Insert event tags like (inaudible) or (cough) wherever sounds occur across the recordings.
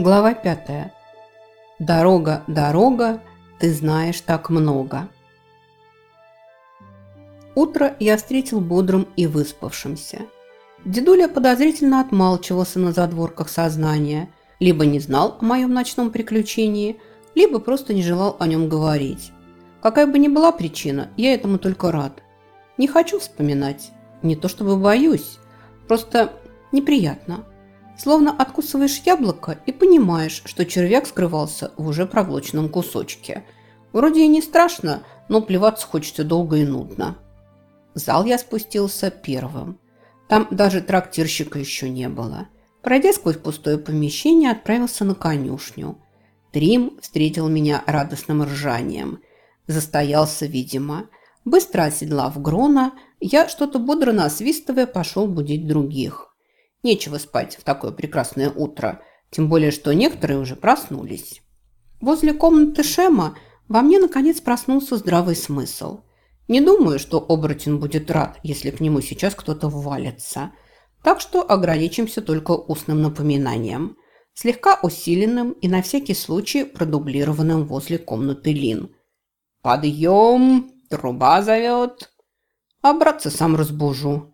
Глава пятая. Дорога, дорога, ты знаешь так много. Утро я встретил бодрым и выспавшимся. Дедуля подозрительно отмалчивался на задворках сознания, либо не знал о моем ночном приключении, либо просто не желал о нем говорить. Какая бы ни была причина, я этому только рад. Не хочу вспоминать, не то чтобы боюсь, просто неприятно. Словно откусываешь яблоко и понимаешь, что червяк скрывался в уже проглоченном кусочке. Вроде и не страшно, но плеваться хочется долго и нудно. В зал я спустился первым. Там даже трактирщика еще не было. Пройдя сквозь пустое помещение, отправился на конюшню. Трим встретил меня радостным ржанием. Застоялся, видимо. Быстро оседлав Грона, я, что-то бодро насвистывая, пошел будить других. Нечего спать в такое прекрасное утро, тем более, что некоторые уже проснулись. Возле комнаты Шема во мне, наконец, проснулся здравый смысл. Не думаю, что оборотень будет рад, если к нему сейчас кто-то ввалится. Так что ограничимся только устным напоминанием, слегка усиленным и на всякий случай продублированным возле комнаты Лин. «Подъем! Труба зовет!» «А братца сам разбужу»,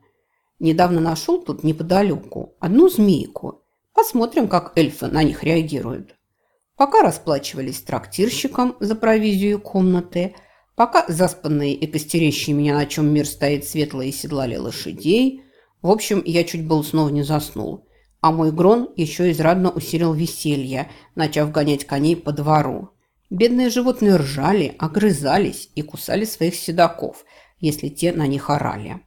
Недавно нашел тут неподалеку одну змейку. Посмотрим, как эльфы на них реагируют. Пока расплачивались трактирщиком за провизию комнаты, пока заспанные и костерящие меня, на чем мир стоит светлые, седлали лошадей. В общем, я чуть был снова не заснул. А мой грон еще израдно усилил веселье, начав гонять коней по двору. Бедные животные ржали, огрызались и кусали своих седаков, если те на них орали.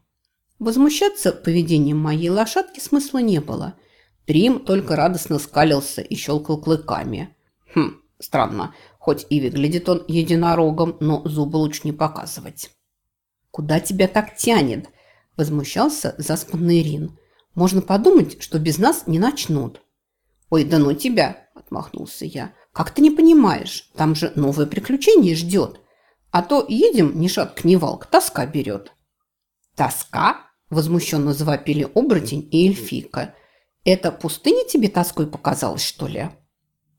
Возмущаться поведением моей лошадки смысла не было. Трим только радостно скалился и щелкал клыками. Хм, странно, хоть и выглядит он единорогом, но зубы лучше не показывать. «Куда тебя так тянет?» – возмущался заспанный Рин. «Можно подумать, что без нас не начнут». «Ой, да ну тебя!» – отмахнулся я. «Как ты не понимаешь? Там же новое приключение ждет. А то едем ни шатк, ни валк, тоска берет». «Тоска?» Возмущенно завопили оборотень и эльфийка. «Это пустыня тебе тоской показалась, что ли?»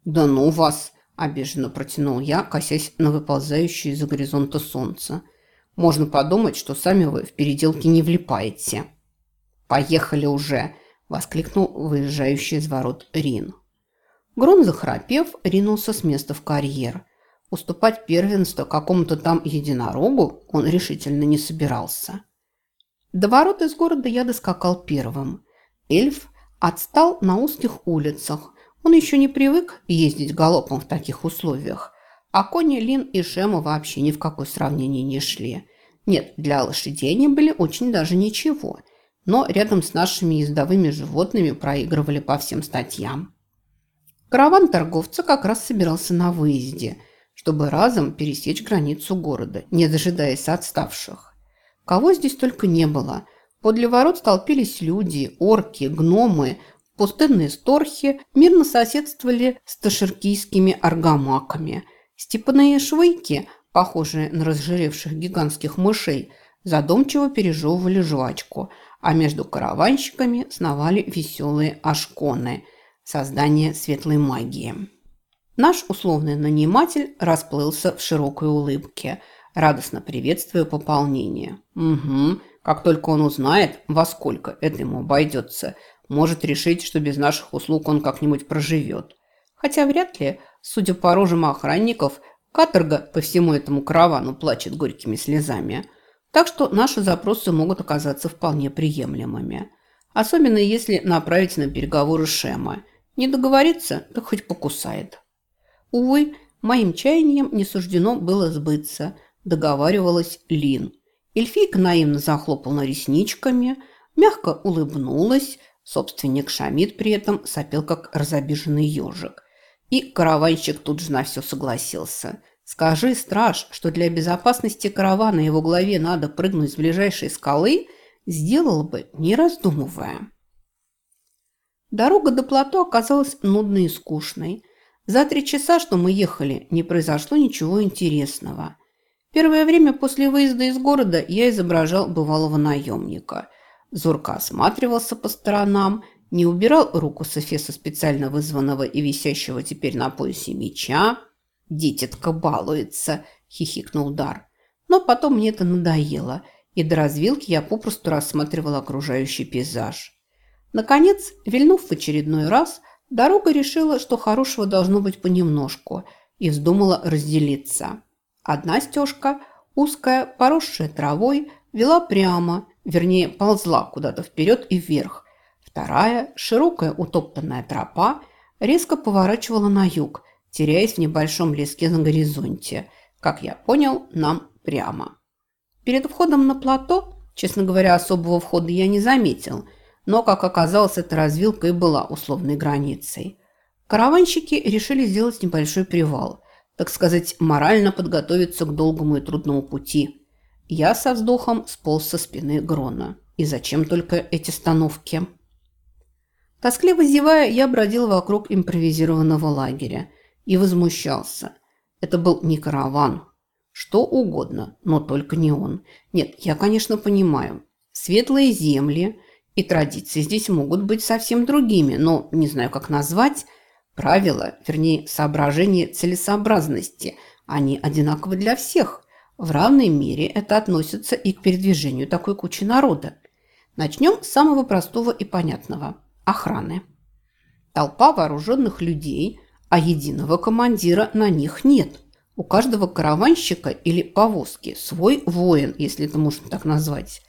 «Да ну вас!» – обиженно протянул я, косясь на выползающее из-за горизонта солнце. «Можно подумать, что сами вы в переделки не влипаете». «Поехали уже!» – воскликнул выезжающий из ворот Рин. Грон, захрапев, ринулся с места в карьер. Уступать первенство какому-то там единорогу он решительно не собирался. До ворот из города я доскакал первым. Эльф отстал на узких улицах. Он еще не привык ездить галопом в таких условиях. А кони Лин и Шема вообще ни в какое сравнение не шли. Нет, для лошадей они были очень даже ничего. Но рядом с нашими ездовыми животными проигрывали по всем статьям. Караван торговца как раз собирался на выезде, чтобы разом пересечь границу города, не дожидаясь отставших. Кого здесь только не было. Подле ворот столпились люди, орки, гномы, пустынные сторхи мирно соседствовали с таширкийскими аргамаками. Степаные швейки, похожие на разжиревших гигантских мышей, задумчиво пережевывали жвачку, а между караванщиками сновали веселые ашконы – создание светлой магии. Наш условный наниматель расплылся в широкой улыбке – радостно приветствую пополнение. Угу. Как только он узнает, во сколько это ему обойдется, может решить, что без наших услуг он как-нибудь проживет. Хотя вряд ли, судя по рожам охранников, каторга по всему этому каравану плачет горькими слезами. Так что наши запросы могут оказаться вполне приемлемыми. Особенно если направить на переговоры Шема. Не договорится, так хоть покусает. Увы, моим чаянием не суждено было сбыться – договаривалась Лин. Эльфийка наивно захлопала ресничками, мягко улыбнулась, собственник Шамид при этом сопел, как разобиженный ежик. И караванщик тут же на все согласился. «Скажи, страж, что для безопасности каравана его главе надо прыгнуть с ближайшей скалы», сделал бы, не раздумывая. Дорога до плато оказалась нудной и скучной. За три часа, что мы ехали, не произошло ничего интересного. Первое время после выезда из города я изображал бывалого наемника. Зорко осматривался по сторонам, не убирал руку с эфеса специально вызванного и висящего теперь на поясе меча. «Дитятка балуется», – хихикнул Дар. Но потом мне это надоело, и до развилки я попросту рассматривал окружающий пейзаж. Наконец, вильнув в очередной раз, дорога решила, что хорошего должно быть понемножку, и вздумала разделиться. Одна стежка, узкая, поросшая травой, вела прямо, вернее, ползла куда-то вперед и вверх. Вторая, широкая утоптанная тропа, резко поворачивала на юг, теряясь в небольшом леске на горизонте. Как я понял, нам прямо. Перед входом на плато, честно говоря, особого входа я не заметил, но, как оказалось, эта развилка и была условной границей. Караванщики решили сделать небольшой привал, так сказать, морально подготовиться к долгому и трудному пути. Я со вздохом сполз со спины Грона. И зачем только эти становки? Тоскливо зевая, я бродил вокруг импровизированного лагеря и возмущался. Это был не караван. Что угодно, но только не он. Нет, я, конечно, понимаю. Светлые земли и традиции здесь могут быть совсем другими, но не знаю, как назвать – Правила, вернее, соображения целесообразности, они одинаковы для всех. В равной мере это относится и к передвижению такой кучи народа. Начнем с самого простого и понятного – охраны. Толпа вооруженных людей, а единого командира на них нет. У каждого караванщика или повозки свой воин, если это можно так назвать.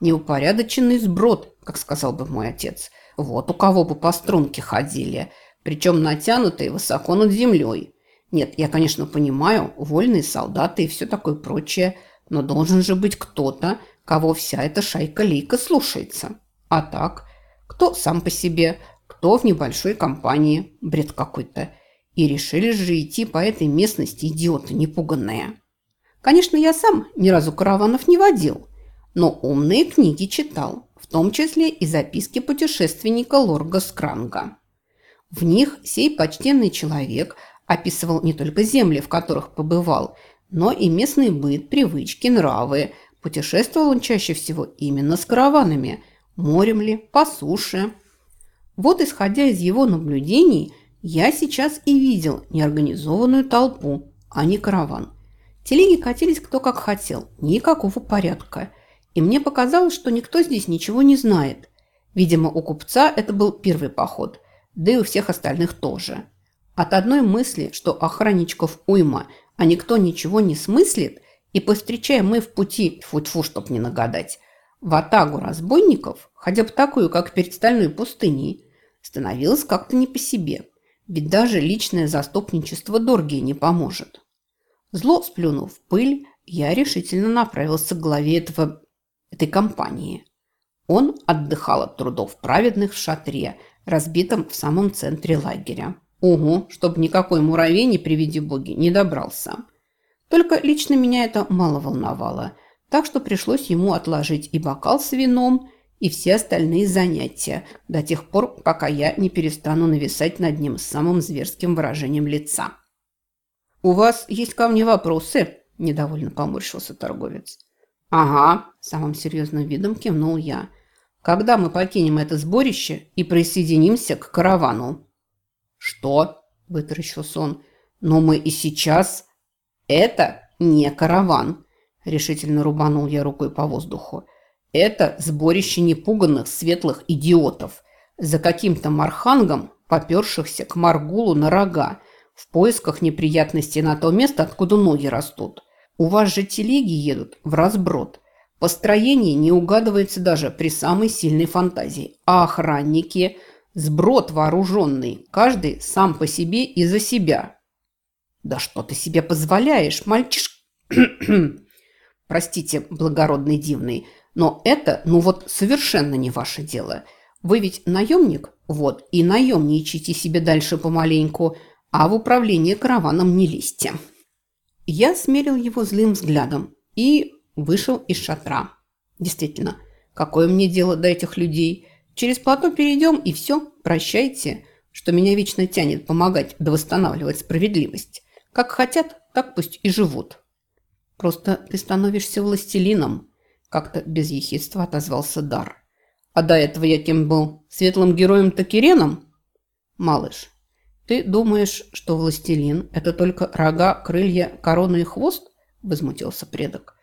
Неупорядоченный сброд, как сказал бы мой отец. Вот у кого бы по струнке ходили – причем натянутые высоко над землей. Нет, я, конечно, понимаю, вольные солдаты и все такое прочее, но должен же быть кто-то, кого вся эта шайка-лейка слушается. А так, кто сам по себе, кто в небольшой компании, бред какой-то. И решили же идти по этой местности идиоты непуганные. Конечно, я сам ни разу караванов не водил, но умные книги читал, в том числе и записки путешественника Лорга Скранга. В них сей почтенный человек описывал не только земли, в которых побывал, но и местный быт, привычки, нравы. Путешествовал он чаще всего именно с караванами, морем ли, по суше. Вот, исходя из его наблюдений, я сейчас и видел неорганизованную толпу, а не караван. Телеги катились кто как хотел, никакого порядка. И мне показалось, что никто здесь ничего не знает. Видимо, у купца это был первый поход – да и у всех остальных тоже. От одной мысли, что охранничков уйма, а никто ничего не смыслит, и повстречаем мы в пути, фу-тьфу, чтоб не нагадать, в атагу разбойников, хотя бы такую, как перед стальной пустыней, становилось как-то не по себе. Ведь даже личное заступничество Доргии не поможет. Зло сплюнув пыль, я решительно направился к главе этого, этой компании. Он отдыхал от трудов праведных в шатре, разбитом в самом центре лагеря. Угу, чтобы никакой муравей, не приведи боги, не добрался. Только лично меня это мало волновало, так что пришлось ему отложить и бокал с вином, и все остальные занятия, до тех пор, пока я не перестану нависать над ним с самым зверским выражением лица. «У вас есть ко мне вопросы?» – недовольно поморщился торговец. «Ага», – самым серьезным видом кивнул я когда мы покинем это сборище и присоединимся к каравану». «Что?» – вытаращился он. «Но мы и сейчас...» «Это не караван», – решительно рубанул я рукой по воздуху. «Это сборище непуганных светлых идиотов, за каким-то мархангом, попершихся к Маргулу на рога, в поисках неприятностей на то место, откуда ноги растут. У вас же телеги едут в разброд. Построение не угадывается даже при самой сильной фантазии. А охранники – сброд вооруженный, каждый сам по себе и за себя. Да что ты себе позволяешь, мальчиш... (coughs) Простите, благородный дивный, но это, ну вот, совершенно не ваше дело. Вы ведь наемник? Вот, и наемничайте себе дальше помаленьку, а в управление караваном не лезьте. Я смерил его злым взглядом и Вышел из шатра. Действительно, какое мне дело до этих людей? Через плато перейдем и все, прощайте, что меня вечно тянет помогать да восстанавливать справедливость. Как хотят, так пусть и живут. Просто ты становишься властелином, как-то без ехидства отозвался Дар. А до этого я кем был? Светлым героем Такиреном? Малыш, ты думаешь, что властелин – это только рога, крылья, корона и хвост? Возмутился предок.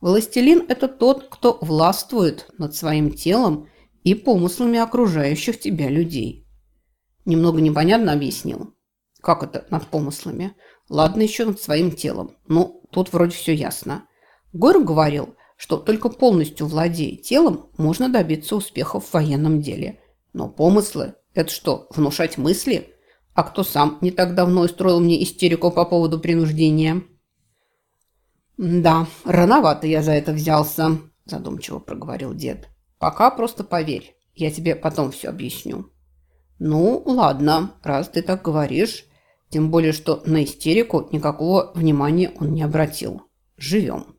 Властелин – это тот, кто властвует над своим телом и помыслами окружающих тебя людей. Немного непонятно объяснил. Как это над помыслами? Ладно еще над своим телом. Ну, тут вроде все ясно. Гор говорил, что только полностью владея телом, можно добиться успехов в военном деле. Но помыслы – это что, внушать мысли? А кто сам не так давно устроил мне истерику по поводу принуждения? «Да, рановато я за это взялся», – задумчиво проговорил дед. «Пока просто поверь, я тебе потом все объясню». «Ну, ладно, раз ты так говоришь, тем более, что на истерику никакого внимания он не обратил. Живем».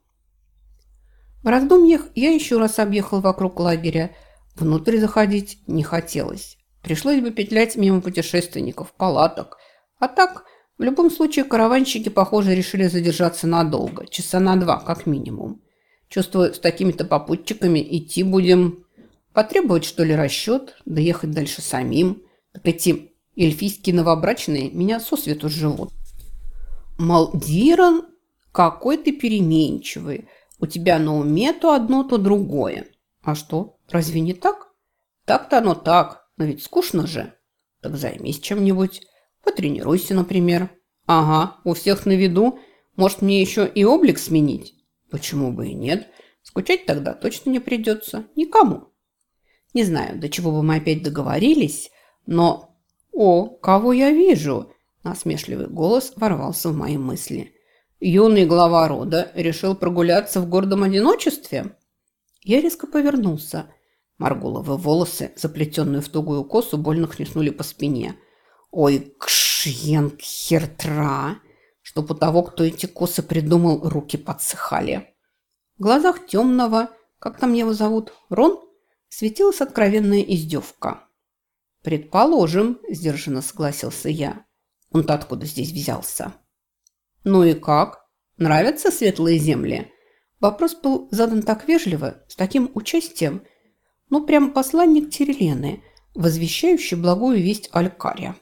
В раздумьях я еще раз объехал вокруг лагеря. Внутрь заходить не хотелось. Пришлось бы петлять мимо путешественников, палаток. А так, в любом случае, караванщики, похоже, решили задержаться надолго. Часа на два, как минимум. Чувствую, с такими-то попутчиками идти будем... Потребовать, что ли, расчет, доехать дальше самим. Так эти эльфийские новобрачные меня сосвету живут. Малдиран, какой ты переменчивый. У тебя на уме то одно, то другое. А что, разве не так? Так-то оно так, но ведь скучно же. Так займись чем-нибудь. Потренируйся, например. Ага, у всех на виду. Может, мне еще и облик сменить? Почему бы и нет? Скучать тогда точно не придется. Никому. Не знаю, до чего бы мы опять договорились, но... О, кого я вижу? Насмешливый голос ворвался в мои мысли. Юный глава рода решил прогуляться в гордом одиночестве? Я резко повернулся. Маргуловые волосы, заплетенные в тугую косу, больно хлестнули по спине. Ой, кшьен хертра! Чтоб у того, кто эти косы придумал, руки подсыхали. В глазах темного, как там его зовут, Рон, светилась откровенная издевка. «Предположим», – сдержанно согласился я. «Он-то откуда здесь взялся?» «Ну и как? Нравятся светлые земли?» Вопрос был задан так вежливо, с таким участием. Ну, прям посланник Тирелены, возвещающий благую весть Алькаря.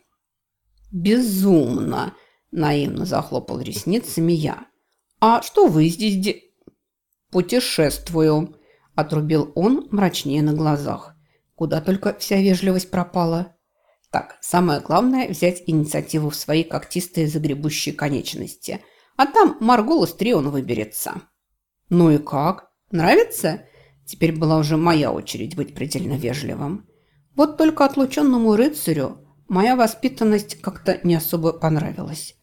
«Безумно!» – наивно захлопал ресницами я. «А что вы здесь де...» «Путешествую», – отрубил он мрачнее на глазах. Куда только вся вежливость пропала. Так, самое главное – взять инициативу в свои когтистые загребущие конечности. А там Маргул из Трион выберется. Ну и как? Нравится? Теперь была уже моя очередь быть предельно вежливым. Вот только отлученному рыцарю моя воспитанность как-то не особо понравилась.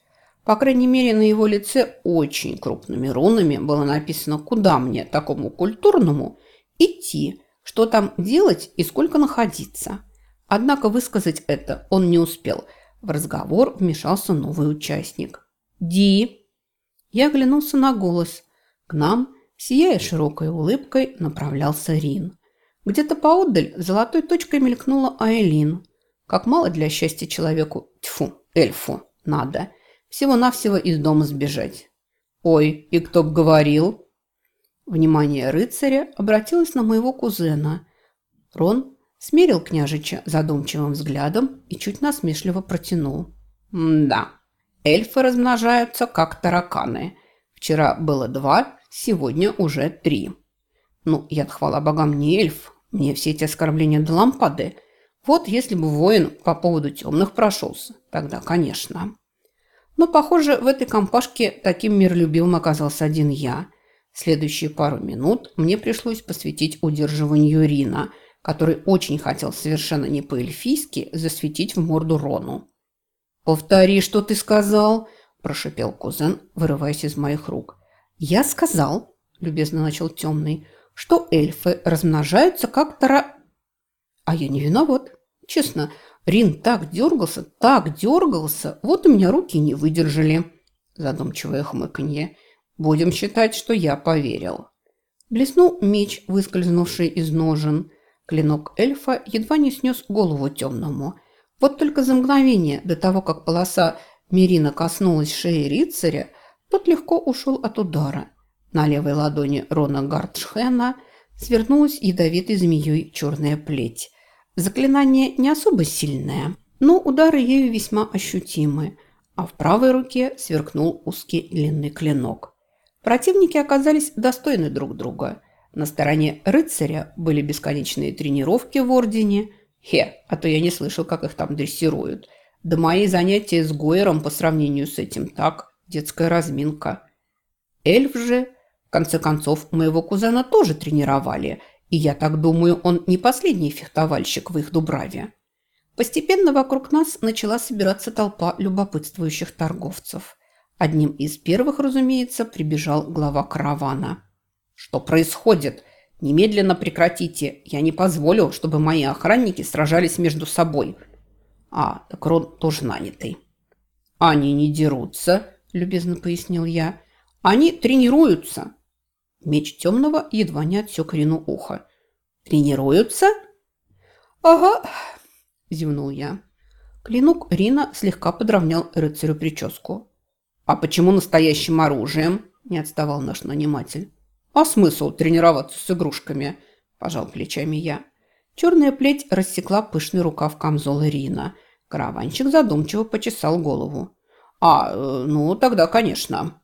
По крайней мере, на его лице очень крупными рунами было написано, куда мне, такому культурному, идти, что там делать и сколько находиться. Однако высказать это он не успел. В разговор вмешался новый участник. «Ди!» Я оглянулся на голос. К нам, сияя широкой улыбкой, направлялся Рин. Где-то поодаль золотой точкой мелькнула Айлин. Как мало для счастья человеку, тьфу, эльфу, надо. Всего-навсего из дома сбежать. «Ой, и кто б говорил?» Внимание рыцаря обратилось на моего кузена. Рон Смерил княжича задумчивым взглядом и чуть насмешливо протянул. «Да, эльфы размножаются, как тараканы. Вчера было два, сегодня уже три. Ну, я хвала богам не эльф, мне все эти оскорбления до лампады. Вот если бы воин по поводу темных прошелся, тогда, конечно». Но, похоже, в этой компашке таким миролюбивым оказался один я. Следующие пару минут мне пришлось посвятить удерживанию Рина – который очень хотел совершенно не по-эльфийски засветить в морду Рону. «Повтори, что ты сказал!» – прошипел кузен, вырываясь из моих рук. «Я сказал», – любезно начал темный, – «что эльфы размножаются как тара...» «А я не виноват. Честно, Рин так дергался, так дергался, вот у меня руки не выдержали». Задумчивое хмыканье. «Будем считать, что я поверил». Блеснул меч, выскользнувший из ножен. Клинок эльфа едва не снес голову темному. Вот только за мгновение до того, как полоса Мирина коснулась шеи рыцаря, тот легко ушел от удара. На левой ладони Рона Гардшхена свернулась ядовитой змеей черная плеть. Заклинание не особо сильное, но удары ею весьма ощутимы, а в правой руке сверкнул узкий длинный клинок. Противники оказались достойны друг друга. На стороне рыцаря были бесконечные тренировки в Ордене. Хе, а то я не слышал, как их там дрессируют. Да мои занятия с Гойером по сравнению с этим так, детская разминка. Эльф же, в конце концов, моего кузена тоже тренировали, и я так думаю, он не последний фехтовальщик в их Дубраве. Постепенно вокруг нас начала собираться толпа любопытствующих торговцев. Одним из первых, разумеется, прибежал глава каравана. «Что происходит? Немедленно прекратите. Я не позволю, чтобы мои охранники сражались между собой. А, так Рон тоже нанятый». «Они не дерутся», – любезно пояснил я. «Они тренируются». Меч темного едва не отсек Рину ухо. «Тренируются?» «Ага», – зевнул я. Клинок Рина слегка подровнял рыцарю прическу. «А почему настоящим оружием?» – не отставал наш наниматель. «А смысл тренироваться с игрушками?» – пожал плечами я. Черная плеть рассекла пышный рукав камзола Рина. Караванчик задумчиво почесал голову. «А, э, ну, тогда, конечно».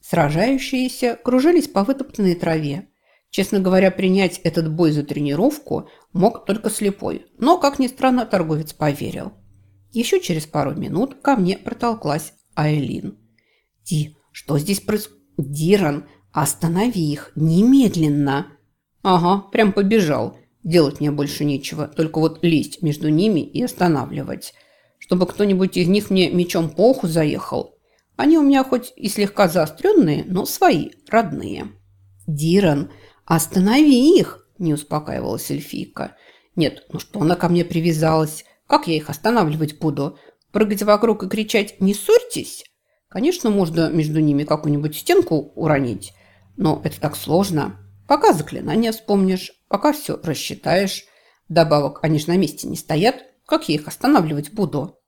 Сражающиеся кружились по вытоптанной траве. Честно говоря, принять этот бой за тренировку мог только слепой, но, как ни странно, торговец поверил. Еще через пару минут ко мне протолклась Айлин. «Ди, что здесь происходит?» «Диран, останови их! Немедленно!» «Ага, прям побежал. Делать мне больше нечего, только вот лезть между ними и останавливать. Чтобы кто-нибудь из них мне мечом по уху заехал. Они у меня хоть и слегка заостренные, но свои, родные». «Диран, останови их!» – не успокаивалась эльфийка. «Нет, ну что она ко мне привязалась? Как я их останавливать буду? Прыгать вокруг и кричать «не ссорьтесь»?» Конечно, можно между ними какую-нибудь стенку уронить, но это так сложно. Пока заклинания вспомнишь, пока все рассчитаешь. Добавок, они же на месте не стоят. Как я их останавливать буду?